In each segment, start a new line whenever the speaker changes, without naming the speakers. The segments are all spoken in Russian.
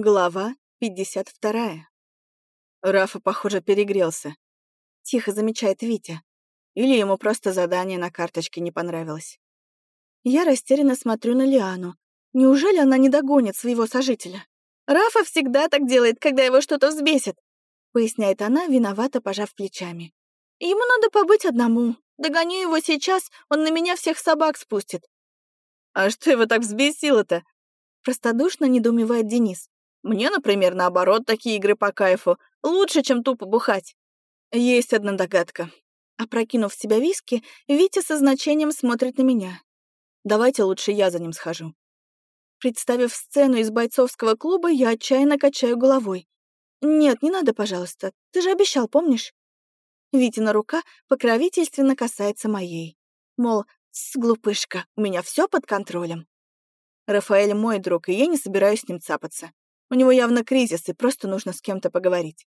Глава 52. Рафа, похоже, перегрелся. Тихо замечает Витя. Или ему просто задание на карточке не понравилось. Я растерянно смотрю на Лиану. Неужели она не догонит своего сожителя? «Рафа всегда так делает, когда его что-то взбесит», поясняет она, виновато пожав плечами. «Ему надо побыть одному. Догоню его сейчас, он на меня всех собак спустит». «А что его так взбесило-то?» Простодушно недоумевает Денис. Мне, например, наоборот, такие игры по кайфу. Лучше, чем тупо бухать. Есть одна догадка. Опрокинув в себя виски, Витя со значением смотрит на меня. Давайте лучше я за ним схожу. Представив сцену из бойцовского клуба, я отчаянно качаю головой. «Нет, не надо, пожалуйста. Ты же обещал, помнишь?» Витина рука покровительственно касается моей. Мол, с глупышка, у меня все под контролем. Рафаэль мой друг, и я не собираюсь с ним цапаться. У него явно кризис, и просто нужно с кем-то поговорить.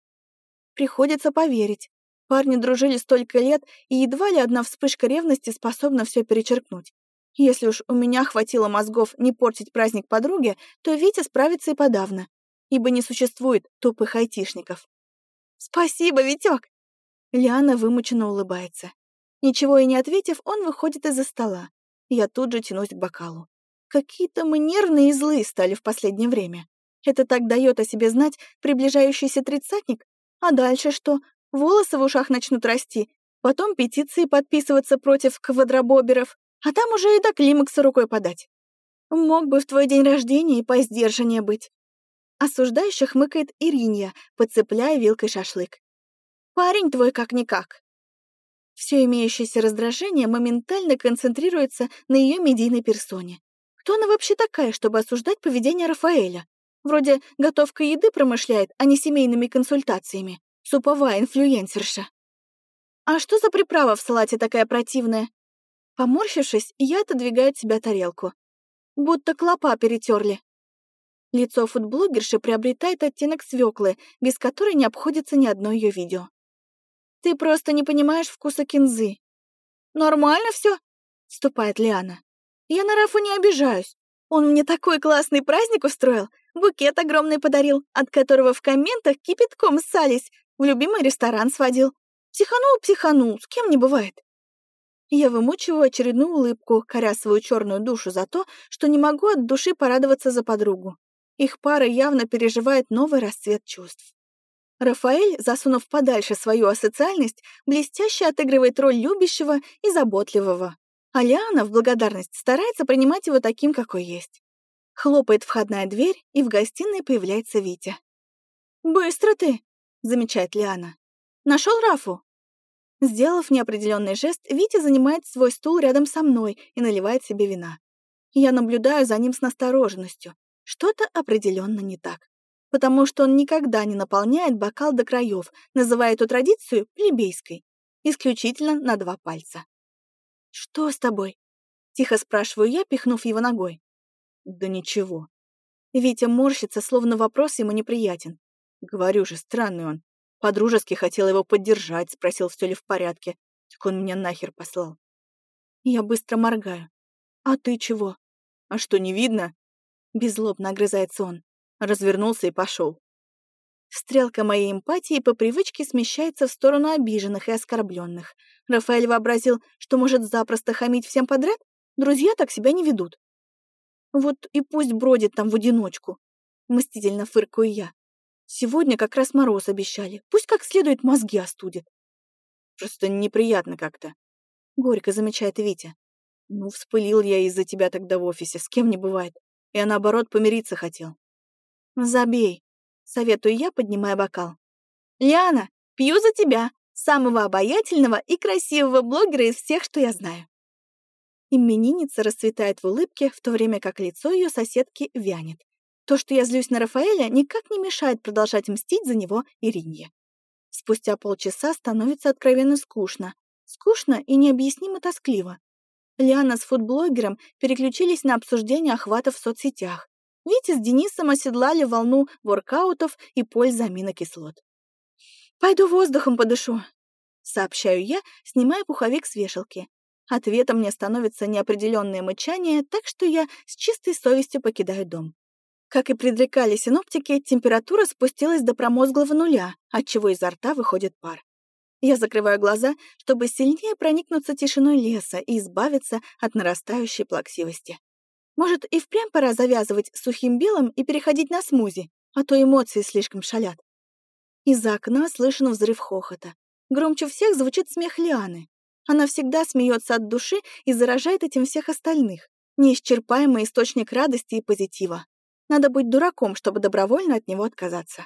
Приходится поверить. Парни дружили столько лет, и едва ли одна вспышка ревности способна все перечеркнуть. Если уж у меня хватило мозгов не портить праздник подруге, то Витя справится и подавно, ибо не существует тупых айтишников. «Спасибо, Витёк!» Лиана вымученно улыбается. Ничего и не ответив, он выходит из-за стола. Я тут же тянусь к бокалу. Какие-то мы нервные и злые стали в последнее время. Это так дает о себе знать приближающийся тридцатник? А дальше что? Волосы в ушах начнут расти, потом петиции подписываться против квадробоберов, а там уже и до климакса рукой подать. Мог бы в твой день рождения и поиздержаннее быть. Осуждающе хмыкает Иринья, подцепляя вилкой шашлык. Парень твой как-никак. Все имеющееся раздражение моментально концентрируется на ее медийной персоне. Кто она вообще такая, чтобы осуждать поведение Рафаэля? Вроде готовка еды промышляет, а не семейными консультациями. Суповая инфлюенсерша. А что за приправа в салате такая противная? Поморщившись, я отодвигаю от себя тарелку. Будто клопа перетерли. Лицо фудблогерши приобретает оттенок свеклы, без которой не обходится ни одно ее видео. Ты просто не понимаешь вкуса кинзы. Нормально все, вступает Лиана. Я на Рафу не обижаюсь. Он мне такой классный праздник устроил, букет огромный подарил, от которого в комментах кипятком ссались, в любимый ресторан сводил. Психанул, психанул, с кем не бывает. Я вымучиваю очередную улыбку, коря свою черную душу за то, что не могу от души порадоваться за подругу. Их пара явно переживает новый расцвет чувств. Рафаэль, засунув подальше свою асоциальность, блестяще отыгрывает роль любящего и заботливого. А Лиана в благодарность старается принимать его таким, какой есть. Хлопает входная дверь, и в гостиной появляется Витя. «Быстро ты!» — замечает Лиана. Нашел Рафу?» Сделав неопределенный жест, Витя занимает свой стул рядом со мной и наливает себе вина. Я наблюдаю за ним с настороженностью. Что-то определенно не так. Потому что он никогда не наполняет бокал до краев, называя эту традицию плебейской. Исключительно на два пальца. «Что с тобой?» — тихо спрашиваю я, пихнув его ногой. «Да ничего». Витя морщится, словно вопрос ему неприятен. Говорю же, странный он. Подружески хотел его поддержать, спросил, все ли в порядке. Так он меня нахер послал. Я быстро моргаю. «А ты чего?» «А что, не видно?» Беззлобно огрызается он. Развернулся и пошел. Стрелка моей эмпатии по привычке смещается в сторону обиженных и оскорбленных. Рафаэль вообразил, что может запросто хамить всем подряд? Друзья так себя не ведут. Вот и пусть бродит там в одиночку. Мстительно фыркаю я. Сегодня как раз мороз обещали. Пусть как следует мозги остудит. Просто неприятно как-то. Горько замечает Витя. Ну, вспылил я из-за тебя тогда в офисе, с кем не бывает. Я, наоборот, помириться хотел. Забей. Советую я, поднимая бокал. «Лиана, пью за тебя, самого обаятельного и красивого блогера из всех, что я знаю». Именинница расцветает в улыбке, в то время как лицо ее соседки вянет. То, что я злюсь на Рафаэля, никак не мешает продолжать мстить за него Ирине. Спустя полчаса становится откровенно скучно. Скучно и необъяснимо тоскливо. Лиана с фудблогером переключились на обсуждение охватов в соцсетях. Витя с Денисом оседлали волну воркаутов и пользы аминокислот. «Пойду воздухом подышу», — сообщаю я, снимая пуховик с вешалки. Ответом мне становится неопределенное мычание, так что я с чистой совестью покидаю дом. Как и предрекали синоптики, температура спустилась до промозглого нуля, отчего изо рта выходит пар. Я закрываю глаза, чтобы сильнее проникнуться тишиной леса и избавиться от нарастающей плаксивости. Может, и впрямь пора завязывать сухим белым и переходить на смузи, а то эмоции слишком шалят. Из-за окна слышен взрыв хохота. Громче всех звучит смех Лианы. Она всегда смеется от души и заражает этим всех остальных. Неисчерпаемый источник радости и позитива. Надо быть дураком, чтобы добровольно от него отказаться.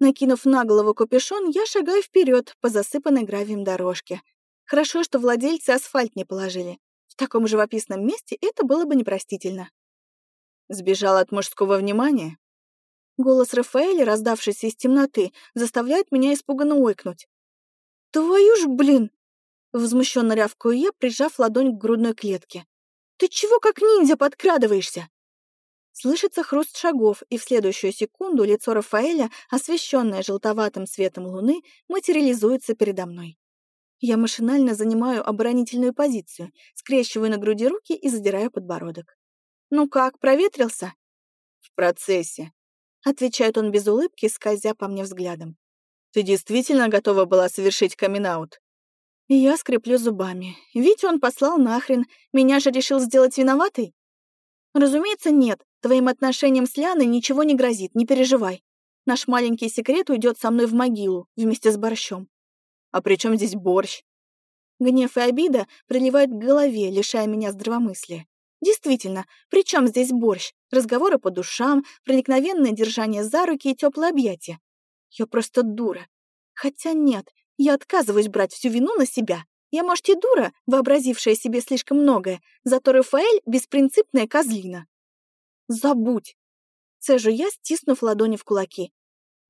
Накинув на голову капюшон, я шагаю вперед по засыпанной гравием дорожке. Хорошо, что владельцы асфальт не положили. В таком живописном месте это было бы непростительно. Сбежал от мужского внимания? Голос Рафаэля, раздавшийся из темноты, заставляет меня испуганно ойкнуть. «Твою ж, блин!» Возмущенно рявкаю я, прижав ладонь к грудной клетке. «Ты чего как ниндзя подкрадываешься?» Слышится хруст шагов, и в следующую секунду лицо Рафаэля, освещенное желтоватым светом луны, материализуется передо мной. Я машинально занимаю оборонительную позицию, скрещиваю на груди руки и задираю подбородок. «Ну как, проветрился?» «В процессе», — отвечает он без улыбки, скользя по мне взглядом. «Ты действительно готова была совершить камин-аут?» Я скреплю зубами. Ведь он послал нахрен. Меня же решил сделать виноватой? Разумеется, нет. Твоим отношениям с Ляной ничего не грозит, не переживай. Наш маленький секрет уйдет со мной в могилу, вместе с борщом. А при чем здесь борщ? Гнев и обида приливают к голове, лишая меня здравомыслия. Действительно, при чем здесь борщ? Разговоры по душам, проникновенное держание за руки и теплые объятия. Я просто дура. Хотя нет, я отказываюсь брать всю вину на себя. Я, может, и дура, вообразившая себе слишком многое, зато Рафаэль — беспринципная козлина. Забудь. Цежу я, стиснув ладони в кулаки.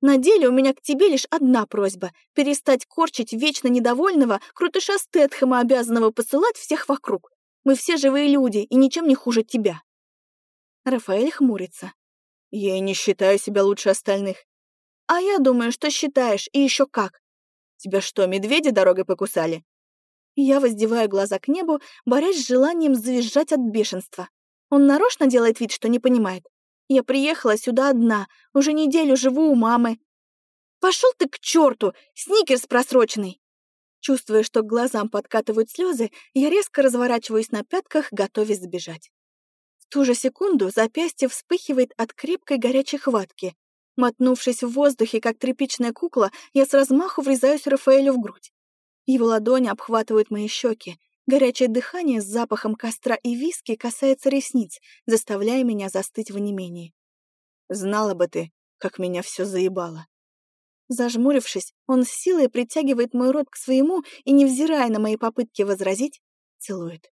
На деле у меня к тебе лишь одна просьба — перестать корчить вечно недовольного крутыша Стэтхэма, обязанного посылать всех вокруг. Мы все живые люди и ничем не хуже тебя. Рафаэль хмурится. Я и не считаю себя лучше остальных. А я думаю, что считаешь, и еще как. Тебя что, медведи дорогой покусали? Я воздеваю глаза к небу, борясь с желанием завизжать от бешенства. Он нарочно делает вид, что не понимает. Я приехала сюда одна, уже неделю живу у мамы. Пошел ты к черту, сникерс просроченный. Чувствуя, что к глазам подкатывают слезы, я резко разворачиваюсь на пятках, готовясь сбежать. В ту же секунду запястье вспыхивает от крепкой горячей хватки. Мотнувшись в воздухе, как тряпичная кукла, я с размаху врезаюсь Рафаэлю в грудь. Его ладони обхватывают мои щеки, Горячее дыхание с запахом костра и виски касается ресниц, заставляя меня застыть в онемении. Знала бы ты, как меня все заебало. Зажмурившись, он с силой притягивает мой рот к своему и, невзирая на мои попытки возразить, целует.